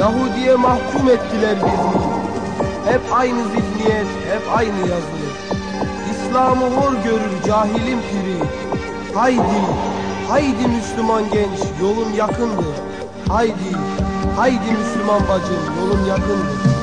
Yahudiye mahkum ettiler birini. Hep aynı zihniyet, hep aynı yazı. İslam'ı hor görür cahilim piri. Haydi, haydi Müslüman genç, yolun yakındır. Haydi, haydi Müslüman bacım, yolun yakındır.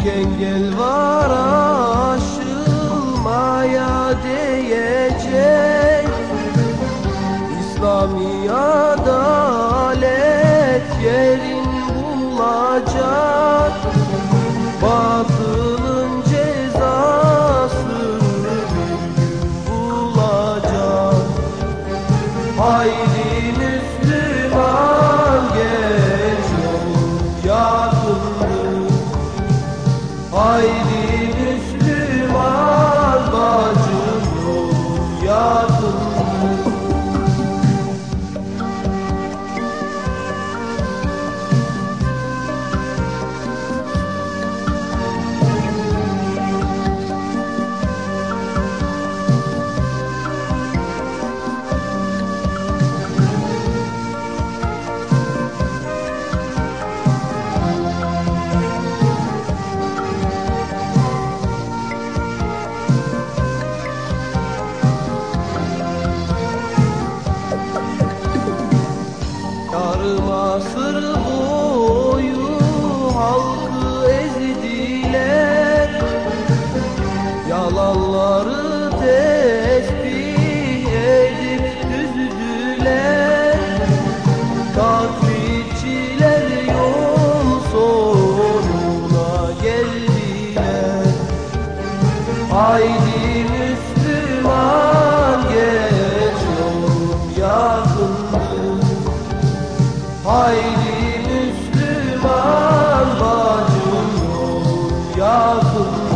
Çok engel var aşılmaya değecek. İslami adalet yerin bulacak. Batılın cezası bir gün bulacak. Haydi Müslüman Yarım asır boyu halkı ezdiler. Yalanları tesbih edip düzdüler Taklitçiler yol sonuna geldiler. Haydi Haydi Müslüman bacım yol yakın